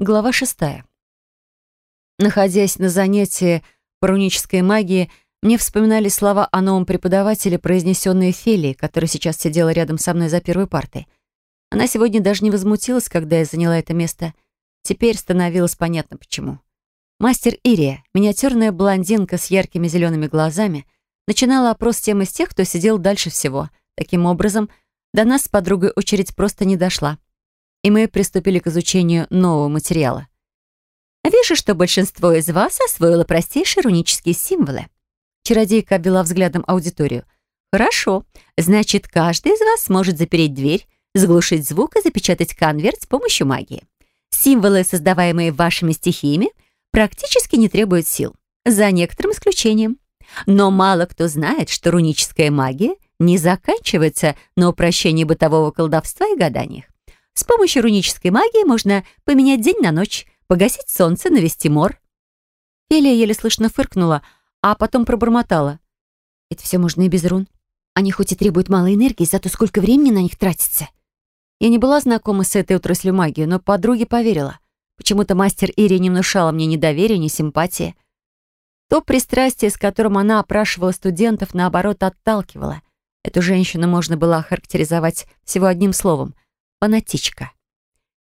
Глава шестая. Находясь на занятии по рунической магии, мне вспоминали слова о новом преподавателе, произнесенные Фелии, которая сейчас сидела рядом со мной за первой партой. Она сегодня даже не возмутилась, когда я заняла это место. Теперь становилось понятно, почему. Мастер Ирия, миниатюрная блондинка с яркими зелеными глазами, начинала опрос темы с тех, кто сидел дальше всего. Таким образом, до нас с подругой очередь просто не дошла и мы приступили к изучению нового материала. «Вижу, что большинство из вас освоило простейшие рунические символы». Чародейка обвела взглядом аудиторию. «Хорошо. Значит, каждый из вас сможет запереть дверь, заглушить звук и запечатать конверт с помощью магии. Символы, создаваемые вашими стихиями, практически не требуют сил, за некоторым исключением. Но мало кто знает, что руническая магия не заканчивается на упрощении бытового колдовства и гаданиях. С помощью рунической магии можно поменять день на ночь, погасить солнце, навести мор. Фелия еле слышно фыркнула, а потом пробормотала. Это все можно и без рун. Они хоть и требуют мало энергии, зато сколько времени на них тратится. Я не была знакома с этой отраслью магии, но подруге поверила. Почему-то мастер Ири не внушала мне ни доверия, ни симпатии. То пристрастие, с которым она опрашивала студентов, наоборот, отталкивало. Эту женщину можно было охарактеризовать всего одним словом — фанатичка.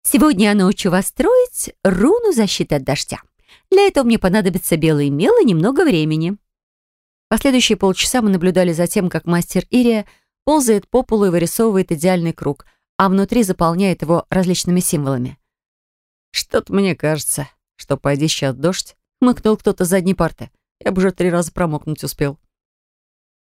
Сегодня я научу вас строить руну защиты от дождя. Для этого мне понадобится белый мел и немного времени. Последующие полчаса мы наблюдали за тем, как мастер Ирия ползает по полу и вырисовывает идеальный круг, а внутри заполняет его различными символами. «Что-то мне кажется, что пойди сейчас дождь», — хмыкнул кто-то с задней парты. Я бы уже три раза промокнуть успел.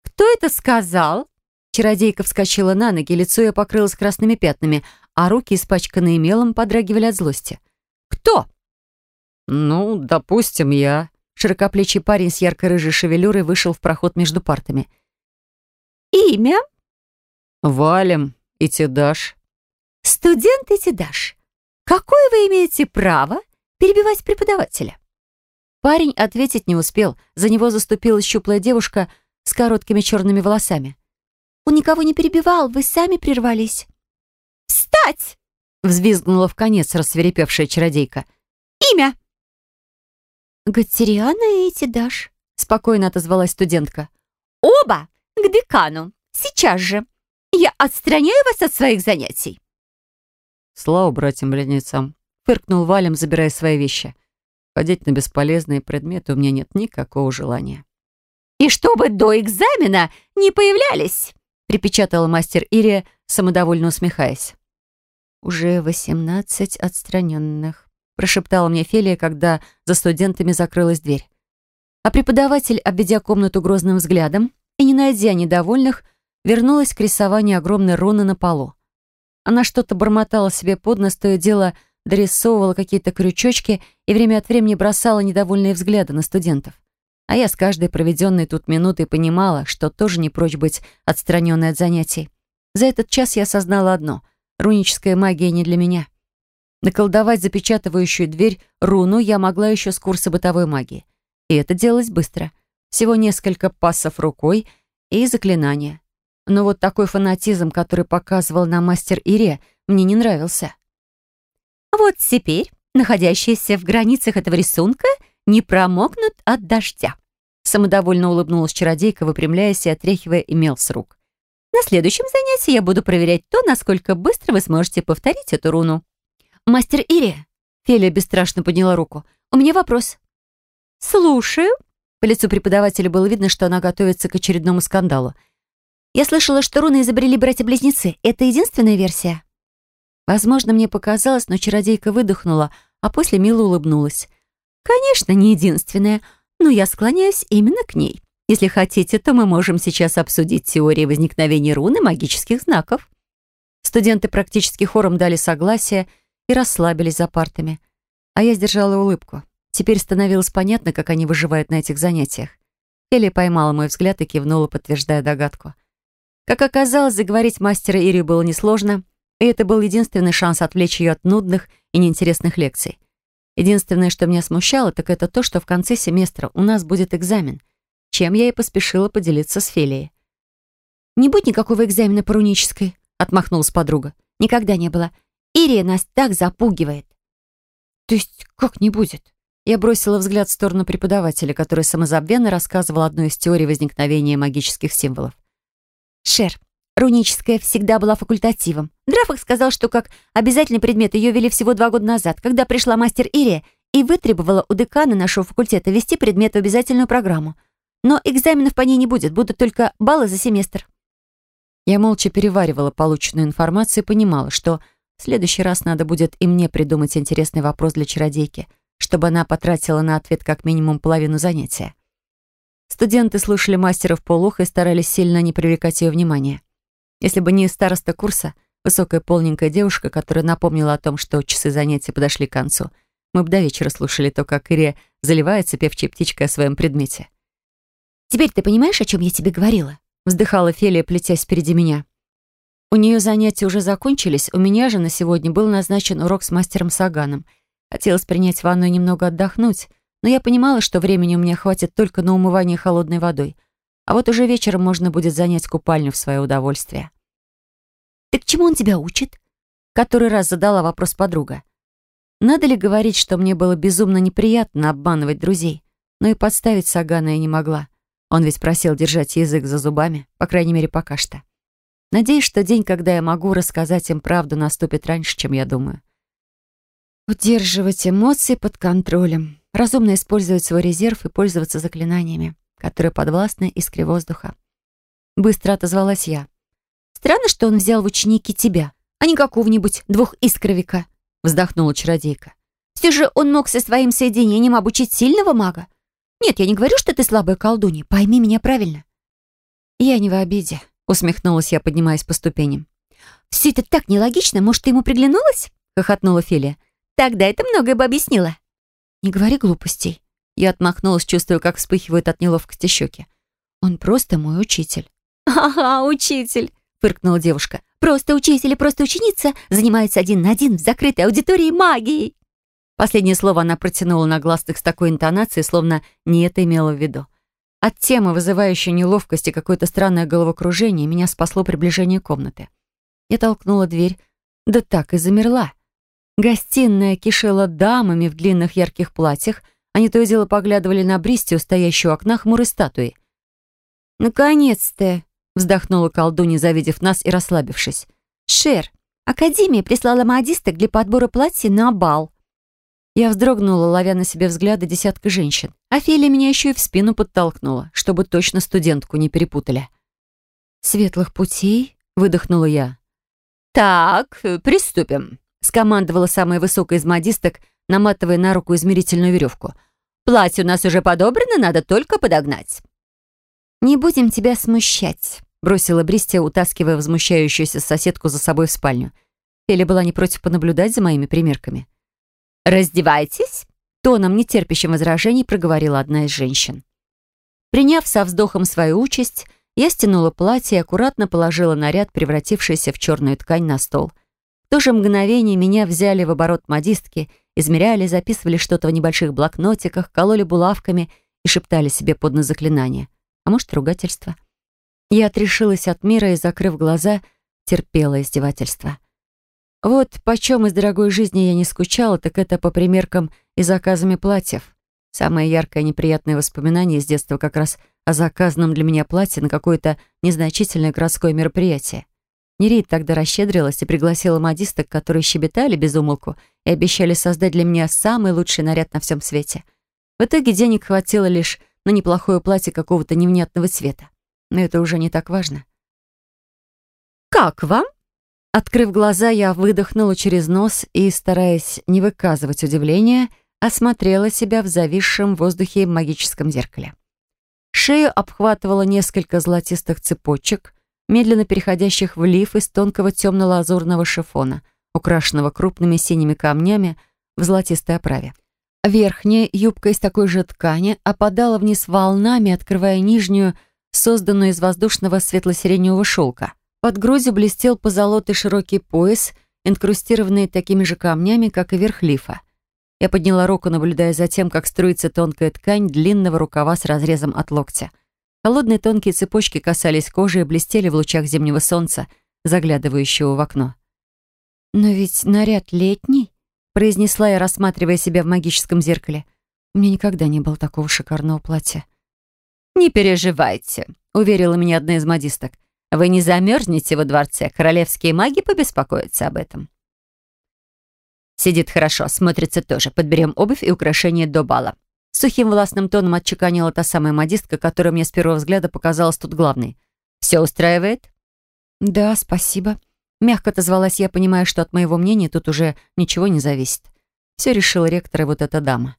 «Кто это сказал?» Чародейка вскочила на ноги, лицо ее покрылось красными пятнами, а руки, испачканные мелом, подрагивали от злости. «Кто?» «Ну, допустим, я». Широкоплечий парень с ярко-рыжей шевелюрой вышел в проход между партами. «Имя?» «Валим и Тидаш». «Студент и Тидаш, какое вы имеете право перебивать преподавателя?» Парень ответить не успел. За него заступила щуплая девушка с короткими черными волосами. Он никого не перебивал, вы сами прервались». «Встать!» — взвизгнула в конец рассверепевшая чародейка. «Имя!» «Гатериана и Тидаш», — спокойно отозвалась студентка. «Оба к декану! Сейчас же! Я отстраняю вас от своих занятий!» «Слава братьям-близнецам!» — фыркнул Валем, забирая свои вещи. «Ходить на бесполезные предметы у меня нет никакого желания». «И чтобы до экзамена не появлялись!» Припечатала мастер Ирия, самодовольно усмехаясь. «Уже восемнадцать отстраненных», — прошептала мне Фелия, когда за студентами закрылась дверь. А преподаватель, обведя комнату грозным взглядом и, не найдя недовольных, вернулась к рисованию огромной руны на полу. Она что-то бормотала себе под нос, то и дело дорисовывала какие-то крючочки и время от времени бросала недовольные взгляды на студентов. А я с каждой проведенной тут минутой понимала, что тоже не прочь быть отстраненной от занятий. За этот час я осознала одно — руническая магия не для меня. Наколдовать запечатывающую дверь руну я могла еще с курса бытовой магии. И это делалось быстро. Всего несколько пассов рукой и заклинания. Но вот такой фанатизм, который показывал нам мастер Ире, мне не нравился. «Вот теперь, находящиеся в границах этого рисунка, не промокнут от дождя», Самодовольно улыбнулась чародейка, выпрямляясь и отряхивая имел с рук. «На следующем занятии я буду проверять то, насколько быстро вы сможете повторить эту руну». «Мастер Ири!» Фелия бесстрашно подняла руку. «У меня вопрос». «Слушаю». По лицу преподавателя было видно, что она готовится к очередному скандалу. «Я слышала, что руны изобрели братья-близнецы. Это единственная версия?» Возможно, мне показалось, но чародейка выдохнула, а после мило улыбнулась. «Конечно, не единственная но я склоняюсь именно к ней. Если хотите, то мы можем сейчас обсудить теории возникновения рун и магических знаков». Студенты практически хором дали согласие и расслабились за партами. А я сдержала улыбку. Теперь становилось понятно, как они выживают на этих занятиях. Элли поймала мой взгляд и кивнула, подтверждая догадку. Как оказалось, заговорить мастера Ирию было несложно, и это был единственный шанс отвлечь ее от нудных и неинтересных лекций. Единственное, что меня смущало, так это то, что в конце семестра у нас будет экзамен, чем я и поспешила поделиться с Фелией. «Не будет никакого экзамена по рунической», — отмахнулась подруга. «Никогда не было. Ирия нас так запугивает». То есть как не будет? Я бросила взгляд в сторону преподавателя, который самозабвенно рассказывал одну из теорий возникновения магических символов. Шер, руническая всегда была факультативом. Драфах сказал, что как обязательный предмет ее вели всего два года назад, когда пришла мастер Ирия и вытребовала у декана нашего факультета вести предмет в обязательную программу. Но экзаменов по ней не будет, будут только баллы за семестр. Я молча переваривала полученную информацию и понимала, что в следующий раз надо будет и мне придумать интересный вопрос для чародейки, чтобы она потратила на ответ как минимум половину занятия. Студенты слушали мастера в полухо и старались сильно не привлекать ее внимания. Если бы не староста курса, высокая полненькая девушка, которая напомнила о том, что часы занятий подошли к концу, мы бы до вечера слушали то, как Ирия заливается певчей птичкой о своем предмете. «Теперь ты понимаешь, о чем я тебе говорила?» вздыхала Фелия, плетясь впереди меня. У нее занятия уже закончились, у меня же на сегодня был назначен урок с мастером Саганом. Хотелось принять ванну и немного отдохнуть, но я понимала, что времени у меня хватит только на умывание холодной водой. А вот уже вечером можно будет занять купальню в свое удовольствие. «Так чему он тебя учит?» Который раз задала вопрос подруга. Надо ли говорить, что мне было безумно неприятно обманывать друзей, но и подставить Сагана я не могла. Он ведь просил держать язык за зубами, по крайней мере, пока что. Надеюсь, что день, когда я могу рассказать им правду, наступит раньше, чем я думаю. Удерживать эмоции под контролем разумно использовать свой резерв и пользоваться заклинаниями, которые подвластны искре воздуха. Быстро отозвалась я. «Странно, что он взял в ученики тебя, а не какого-нибудь двухискровика», вздохнула чародейка. «Все же он мог со своим соединением обучить сильного мага. Нет, я не говорю, что ты слабая колдунья, пойми меня правильно». «Я не в обиде», усмехнулась я, поднимаясь по ступеням. «Все это так нелогично, может, ты ему приглянулась?» хохотнула Филия. «Тогда это многое бы объяснило». «Не говори глупостей». Я отмахнулась, чувствуя, как вспыхивают от неловкости щеки. «Он просто мой учитель». «Ага, учитель», — фыркнула девушка. «Просто учитель и просто ученица занимаются один на один в закрытой аудитории магией». Последнее слово она протянула на гласных с такой интонацией, словно не это имела в виду. От темы, вызывающей неловкость и какое-то странное головокружение, меня спасло приближение комнаты. Я толкнула дверь, да так и замерла. Гостиная кишела дамами в длинных ярких платьях. Они то и дело поглядывали на Бристию, стоящую у окна хмурой статуи. «Наконец-то!» — вздохнула колдунья, завидев нас и расслабившись. «Шер, Академия прислала модисток для подбора платья на бал». Я вздрогнула, ловя на себе взгляды десятка женщин. Офелия меня еще и в спину подтолкнула, чтобы точно студентку не перепутали. «Светлых путей?» — выдохнула я. «Так, приступим», скомандовала самая высокая из модисток, наматывая на руку измерительную веревку. «Платье у нас уже подобрано, надо только подогнать». «Не будем тебя смущать», — бросила Бристия, утаскивая возмущающуюся соседку за собой в спальню. Феля была не против понаблюдать за моими примерками. «Раздевайтесь», — тоном, нетерпящим возражений, проговорила одна из женщин. Приняв со вздохом свою участь, я стянула платье и аккуратно положила наряд, превратившийся в черную ткань, на стол то же мгновение меня взяли в оборот модистки, измеряли, записывали что-то в небольших блокнотиках, кололи булавками и шептали себе под нос заклинания. А может, ругательство. Я отрешилась от мира и, закрыв глаза, терпела издевательство. Вот почем из дорогой жизни я не скучала, так это по примеркам и заказами платьев. Самое яркое неприятное воспоминание из детства как раз о заказанном для меня платье на какое-то незначительное городское мероприятие. Нерит тогда расщедрилась и пригласила модисток, которые щебетали без умолку и обещали создать для меня самый лучший наряд на всем свете. В итоге денег хватило лишь на неплохое платье какого-то невнятного цвета. Но это уже не так важно. «Как вам?» Открыв глаза, я выдохнула через нос и, стараясь не выказывать удивления, осмотрела себя в зависшем в воздухе магическом зеркале. Шею обхватывало несколько золотистых цепочек — медленно переходящих в лиф из тонкого темно-лазурного шифона, украшенного крупными синими камнями в золотистой оправе. Верхняя юбка из такой же ткани опадала вниз волнами, открывая нижнюю, созданную из воздушного светло-сиреневого шелка. Под грудью блестел позолотый широкий пояс, инкрустированный такими же камнями, как и верх лифа. Я подняла руку, наблюдая за тем, как струится тонкая ткань длинного рукава с разрезом от локтя. Холодные тонкие цепочки касались кожи и блестели в лучах зимнего солнца, заглядывающего в окно. «Но ведь наряд летний», произнесла я, рассматривая себя в магическом зеркале. У меня никогда не было такого шикарного платья. «Не переживайте», — уверила меня одна из модисток. «Вы не замерзнете во дворце. Королевские маги побеспокоятся об этом». «Сидит хорошо, смотрится тоже. Подберем обувь и украшения до бала». Сухим властным тоном отчеканила та самая модистка, которая мне с первого взгляда показалась тут главной. «Все устраивает?» «Да, спасибо». Мягко отозвалась я, понимая, что от моего мнения тут уже ничего не зависит. Все решил ректор и вот эта дама.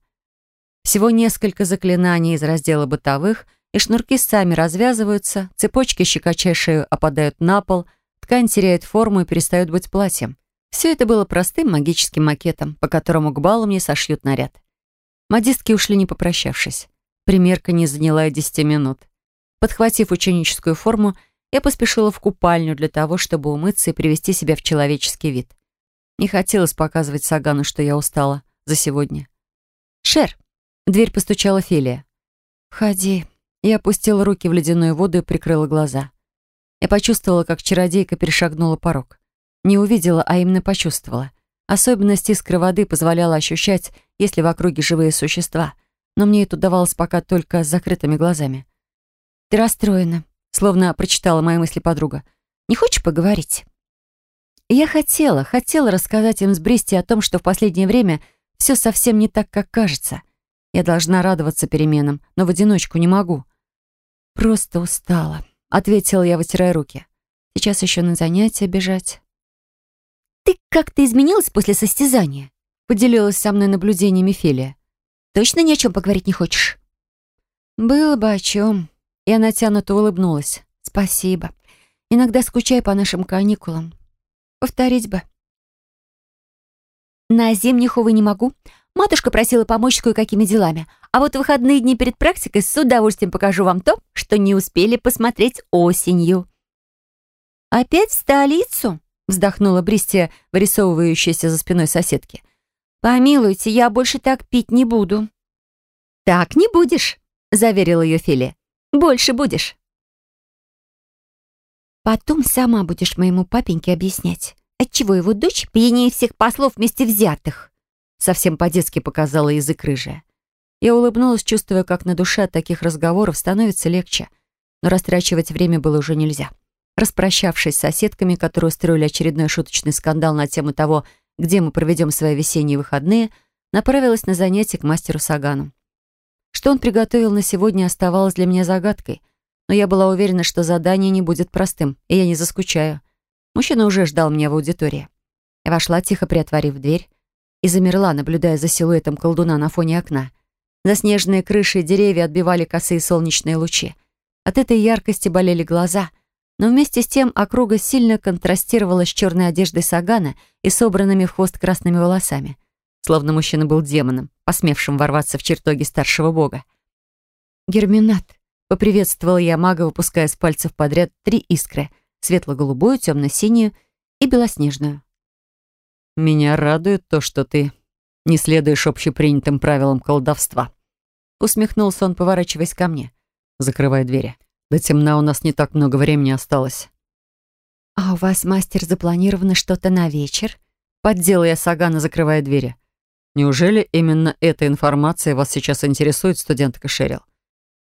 Всего несколько заклинаний из раздела бытовых, и шнурки сами развязываются, цепочки, щекоча опадают на пол, ткань теряет форму и перестает быть платьем. Все это было простым магическим макетом, по которому к балу мне сошьют наряд. Модистки ушли не попрощавшись. Примерка не заняла и десяти минут. Подхватив ученическую форму, я поспешила в купальню для того, чтобы умыться и привести себя в человеческий вид. Не хотелось показывать Сагану, что я устала за сегодня. «Шер!» — дверь постучала Фелия. «Входи». Я опустила руки в ледяную воду и прикрыла глаза. Я почувствовала, как чародейка перешагнула порог. Не увидела, а именно почувствовала. Особенность искры воды позволяла ощущать, если в округе живые существа, но мне это удавалось пока только с закрытыми глазами. «Ты расстроена», словно прочитала мои мысли подруга. «Не хочешь поговорить?» я хотела, хотела рассказать им с Бристи о том, что в последнее время все совсем не так, как кажется. Я должна радоваться переменам, но в одиночку не могу. «Просто устала», — ответила я, вытирая руки. «Сейчас еще на занятия бежать». «Ты как-то изменилась после состязания?» — поделилась со мной наблюдениями Фелия. «Точно ни о чем поговорить не хочешь?» «Было бы о чем», я натянуто улыбнулась. «Спасибо. Иногда скучаю по нашим каникулам. Повторить бы». «На зимних, увы, не могу. Матушка просила помочь с кое-какими делами. А вот выходные дни перед практикой с удовольствием покажу вам то, что не успели посмотреть осенью». «Опять в столицу?» — вздохнула Бристия, вырисовывающаяся за спиной соседки. «Помилуйте, я больше так пить не буду». «Так не будешь», — заверила ее Филия. Больше будешь. Потом сама будешь моему папеньке объяснять, отчего его дочь пьянее всех послов вместе взятых. Совсем по-детски показала язык рыжая. Я улыбнулась, чувствуя, как на душе от таких разговоров становится легче. Но растрачивать время было уже нельзя. Распрощавшись с соседками, которые устроили очередной шуточный скандал на тему того, где мы проведем свои весенние выходные, направилась на занятие к мастеру Сагану. Что он приготовил на сегодня, оставалось для меня загадкой. Но я была уверена, что задание не будет простым, и я не заскучаю. Мужчина уже ждал меня в аудитории. Я вошла, тихо приотворив дверь, и замерла, наблюдая за силуэтом колдуна на фоне окна. Заснеженные крыши и деревья отбивали косые солнечные лучи. От этой яркости болели глаза, но вместе с тем округа сильно контрастировала с черной одеждой Сагана и собранными в хвост красными волосами словно мужчина был демоном, посмевшим ворваться в чертоги старшего бога. «Герминат», — поприветствовала я мага, выпуская с пальцев подряд три искры — светло-голубую, темно-синюю и белоснежную. «Меня радует то, что ты не следуешь общепринятым правилам колдовства», — усмехнулся он, поворачиваясь ко мне. «Закрывай двери. До темна у нас не так много времени осталось». «А у вас, мастер, запланировано что-то на вечер?» Подделала я Сагана, закрывая двери. Неужели именно эта информация вас сейчас интересует, студентка Шерил?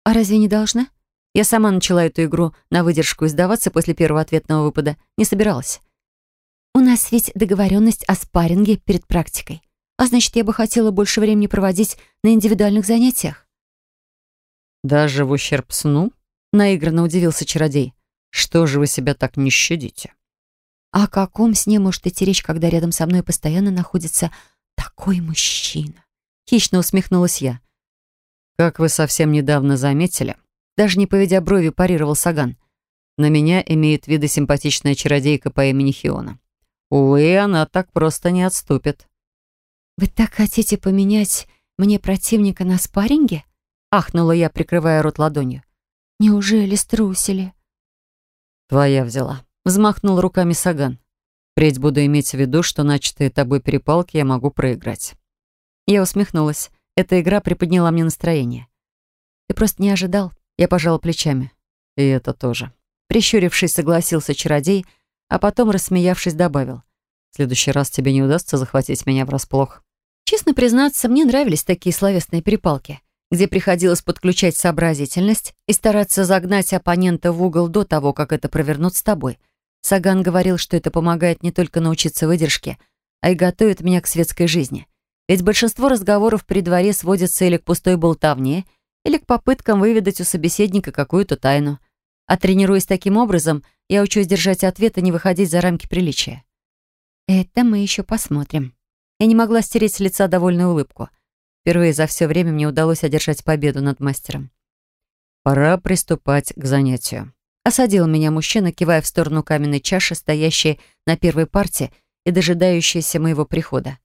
А разве не должна? Я сама начала эту игру на выдержку и сдаваться после первого ответного выпада. Не собиралась. У нас ведь договоренность о спарринге перед практикой. А значит, я бы хотела больше времени проводить на индивидуальных занятиях. Даже в ущерб сну? Наигранно удивился чародей. Что же вы себя так не щадите? О каком сне может идти речь, когда рядом со мной постоянно находится такой мужчина!» Хищно усмехнулась я. «Как вы совсем недавно заметили, даже не поведя брови, парировал Саган. На меня имеет виды симпатичная чародейка по имени Хиона. Увы, она так просто не отступит». «Вы так хотите поменять мне противника на спарринге?» Ахнула я, прикрывая рот ладонью. «Неужели струсили?» «Твоя взяла», — взмахнул руками Саган. Впредь буду иметь в виду, что начатые тобой перепалки я могу проиграть». Я усмехнулась. Эта игра приподняла мне настроение. «Ты просто не ожидал?» Я пожала плечами. «И это тоже». Прищурившись, согласился чародей, а потом, рассмеявшись, добавил. В следующий раз тебе не удастся захватить меня врасплох. Честно признаться, мне нравились такие словесные перепалки, где приходилось подключать сообразительность и стараться загнать оппонента в угол до того, как это провернут с тобой. Саган говорил, что это помогает не только научиться выдержке, а и готовит меня к светской жизни. Ведь большинство разговоров при дворе сводятся или к пустой болтовне, или к попыткам выведать у собеседника какую-то тайну. А тренируясь таким образом, я учусь держать ответ и не выходить за рамки приличия. Это мы еще посмотрим. Я не могла стереть с лица довольную улыбку. Впервые за все время мне удалось одержать победу над мастером. «Пора приступать к занятию», — осадил меня мужчина, кивая в сторону каменной чаши, стоящей на первой парте и дожидающейся моего прихода.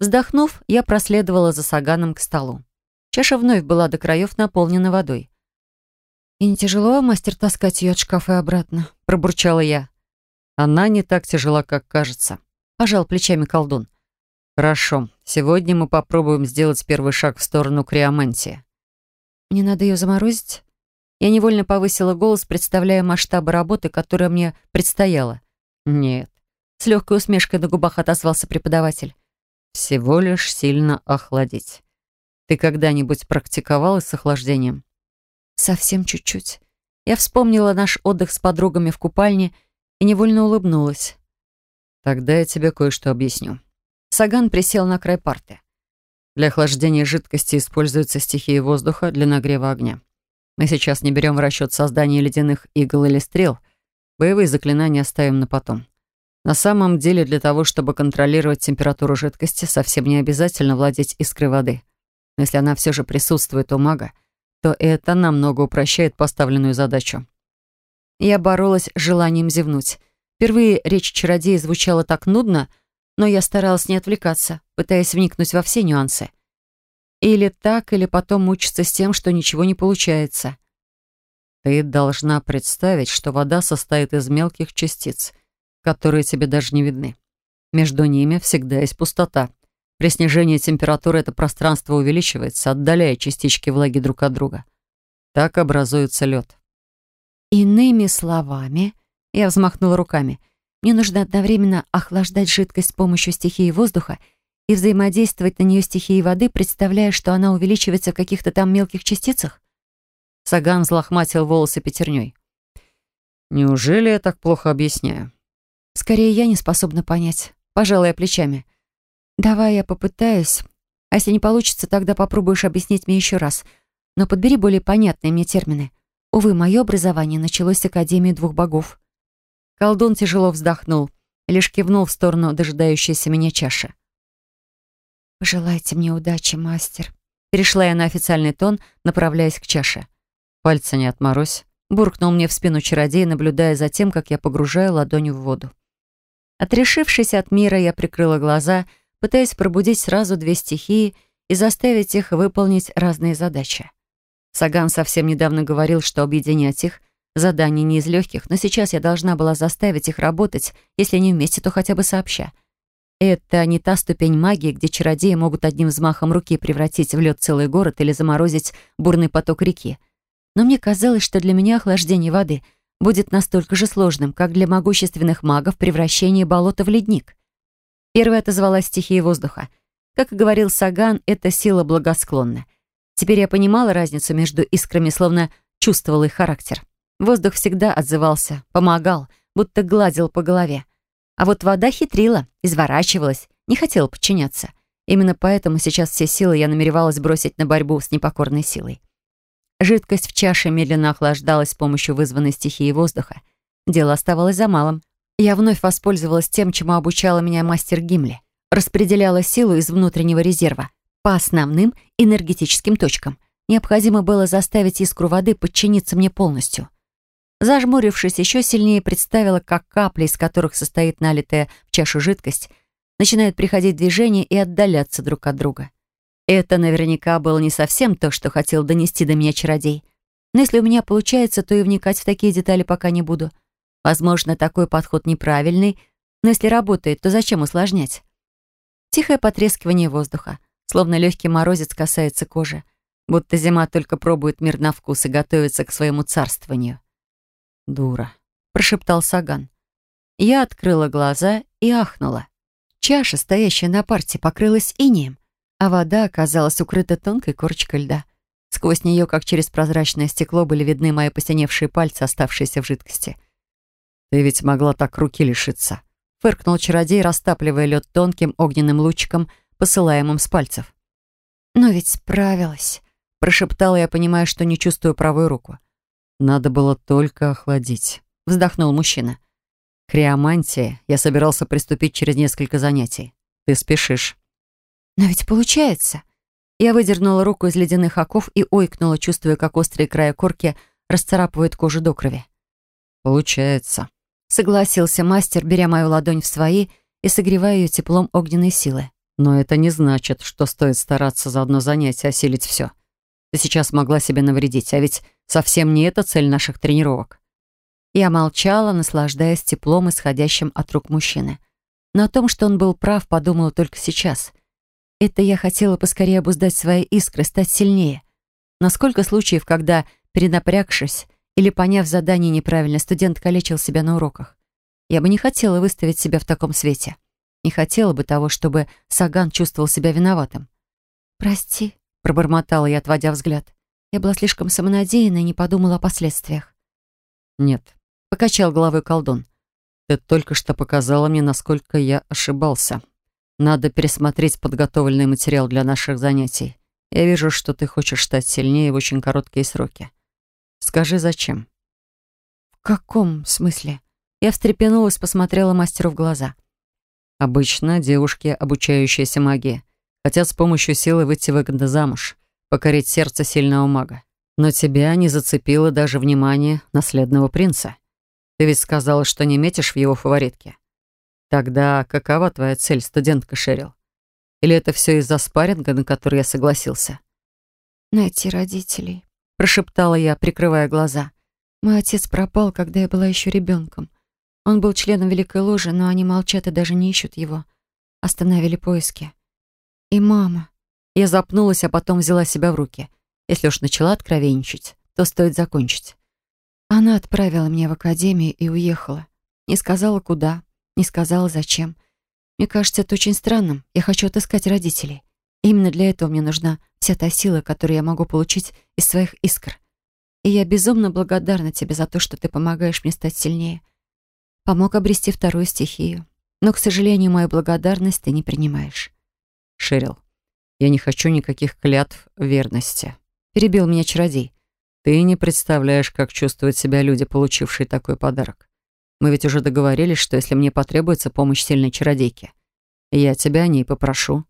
Вздохнув, я проследовала за Саганом к столу. Чаша вновь была до краев наполнена водой. «И не тяжело, мастер, таскать ее от шкафа и обратно?» — пробурчала я. «Она не так тяжела, как кажется», — пожал плечами колдун. «Хорошо. Сегодня мы попробуем сделать первый шаг в сторону криомантии». «Мне надо ее заморозить?» Я невольно повысила голос, представляя масштабы работы, которая мне предстояла. «Нет». С легкой усмешкой на губах отозвался преподаватель. «Всего лишь сильно охладить. Ты когда-нибудь практиковалась с охлаждением?» «Совсем чуть-чуть». Я вспомнила наш отдых с подругами в купальне и невольно улыбнулась. «Тогда я тебе кое-что объясню. Саган присел на край парты. Для охлаждения жидкости используется стихия воздуха для нагрева огня. Мы сейчас не берем в расчет создание ледяных игл или стрел. Боевые заклинания оставим на потом. На самом деле, для того, чтобы контролировать температуру жидкости, совсем не обязательно владеть искрой воды. Но если она все же присутствует у мага, то это намного упрощает поставленную задачу. Я боролась с желанием зевнуть. Впервые речь чародея звучала так нудно, но я старалась не отвлекаться, пытаясь вникнуть во все нюансы. Или так, или потом мучиться с тем, что ничего не получается. Ты должна представить, что вода состоит из мелких частиц, которые тебе даже не видны. Между ними всегда есть пустота. При снижении температуры это пространство увеличивается, отдаляя частички влаги друг от друга. Так образуется лед. Иными словами, я взмахнула руками — мне нужно одновременно охлаждать жидкость с помощью стихии воздуха и взаимодействовать на нее стихией воды, представляя, что она увеличивается в каких-то там мелких частицах? Саган взлохматил волосы пятерней. «Неужели я так плохо объясняю?» «Скорее, я не способна понять. Пожалуй, плечами. Давай я попытаюсь. А если не получится, тогда попробуешь объяснить мне еще раз. Но подбери более понятные мне термины. Увы, мое образование началось с Академии двух богов». Колдун тяжело вздохнул, лишь кивнул в сторону дожидающейся меня чаши. «Пожелайте мне удачи, мастер». Перешла я на официальный тон, направляясь к чаше. «Пальца не отморозь», — буркнул мне в спину чародей, наблюдая за тем, как я погружаю ладонью в воду. Отрешившись от мира, я прикрыла глаза, пытаясь пробудить сразу две стихии и заставить их выполнить разные задачи. Саган совсем недавно говорил, что объединять их Задание не из легких, но сейчас я должна была заставить их работать, если не вместе, то хотя бы сообща. Это не та ступень магии, где чародеи могут одним взмахом руки превратить в лед целый город или заморозить бурный поток реки. Но мне казалось, что для меня охлаждение воды будет настолько же сложным, как для могущественных магов превращение болота в ледник. Первая отозвалась стихия воздуха. Как и говорил Саган, эта сила благосклонна. Теперь я понимала разницу между искрами, словно чувствовала их характер. Воздух всегда отзывался, помогал, будто гладил по голове. А вот вода хитрила, изворачивалась, не хотела подчиняться. Именно поэтому сейчас все силы я намеревалась бросить на борьбу с непокорной силой. Жидкость в чаше медленно охлаждалась с помощью вызванной стихии воздуха. Дело оставалось за малым. Я вновь воспользовалась тем, чему обучала меня мастер Гимли. Распределяла силу из внутреннего резерва по основным энергетическим точкам. Необходимо было заставить искру воды подчиниться мне полностью. Зажмурившись, еще сильнее представила, как капли, из которых состоит налитая в чашу жидкость, начинают приходить в движение и отдаляться друг от друга. Это наверняка было не совсем то, что хотел донести до меня чародей. Но если у меня получается, то и вникать в такие детали пока не буду. Возможно, такой подход неправильный, но если работает, то зачем усложнять? Тихое потрескивание воздуха, словно легкий морозец касается кожи, будто зима только пробует мир на вкус и готовится к своему царствованию. «Дура», — прошептал Саган. Я открыла глаза и ахнула. Чаша, стоящая на парте, покрылась инеем, а вода оказалась укрыта тонкой корочкой льда. Сквозь нее, как через прозрачное стекло, были видны мои посиневшие пальцы, оставшиеся в жидкости. «Ты ведь могла так руки лишиться», — фыркнул чародей, растапливая лед тонким огненным лучиком, посылаемым с пальцев. «Но ведь справилась», — прошептала я, понимая, что не чувствую правую руку. «Надо было только охладить», — вздохнул мужчина. «К я собирался приступить через несколько занятий. Ты спешишь». «Но ведь получается». Я выдернула руку из ледяных оков и ойкнула, чувствуя, как острые края корки расцарапывают кожу до крови. «Получается», — согласился мастер, беря мою ладонь в свои и согревая ее теплом огненной силы. «Но это не значит, что стоит стараться за одно занятие осилить все. Ты сейчас могла себе навредить, а ведь совсем не это цель наших тренировок». Я молчала, наслаждаясь теплом, исходящим от рук мужчины. Но о том, что он был прав, подумала только сейчас — это я хотела поскорее обуздать свои искры, стать сильнее. Но сколько случаев, когда, перенапрягшись или поняв задание неправильно, студент калечил себя на уроках. Я бы не хотела выставить себя в таком свете. Не хотела бы того, чтобы Саган чувствовал себя виноватым. «Прости», — пробормотала я, отводя взгляд. Я была слишком самонадеянна и не подумала о последствиях. «Нет», — покачал головой колдун. «Ты только что показала мне, насколько я ошибался». Надо пересмотреть подготовленный материал для наших занятий. Я вижу, что ты хочешь стать сильнее в очень короткие сроки. Скажи, зачем?» «В каком смысле?» Я встрепенулась, посмотрела мастеру в глаза. «Обычно девушки, обучающиеся магии, хотят с помощью силы выйти выгодно замуж, покорить сердце сильного мага. Но тебя не зацепило даже внимание наследного принца. Ты ведь сказала, что не метишь в его фаворитке. Тогда какова твоя цель, студентка Шерил? Или это все из-за спарринга, на который я согласился? Найти родителей, прошептала я, прикрывая глаза. Мой отец пропал, когда я была еще ребенком. Он был членом Великой Ложи, но они молчат и даже не ищут его. Остановили поиски. И мама. Я запнулась, а потом взяла себя в руки. Если уж начала откровенничать, то стоит закончить. Она отправила меня в академию и уехала. Не сказала, куда. Не сказала, зачем. Мне кажется, это очень странным. Я хочу отыскать родителей. именно для этого мне нужна вся та сила, которую я могу получить из своих искр. И я безумно благодарна тебе за то, что ты помогаешь мне стать сильнее. Помог обрести вторую стихию. Но, к сожалению, мою благодарность ты не принимаешь. Шерил, я не хочу никаких клятв верности. Перебил меня чародей. Ты не представляешь, как чувствуют себя люди, получившие такой подарок. Мы ведь уже договорились, что если мне потребуется помощь сильной чародейки, я тебя о ней попрошу.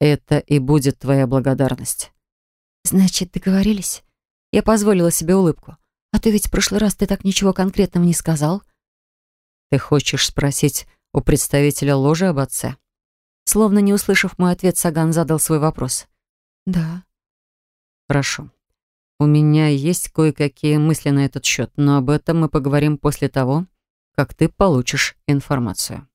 Это и будет твоя благодарность». «Значит, договорились?» Я позволила себе улыбку. «А ты ведь в прошлый раз ты так ничего конкретного не сказал?» «Ты хочешь спросить у представителя ложи об отце?» Словно не услышав мой ответ, Саган задал свой вопрос. «Да». «Хорошо. У меня есть кое-какие мысли на этот счет, но об этом мы поговорим после того, как ты получишь информацию.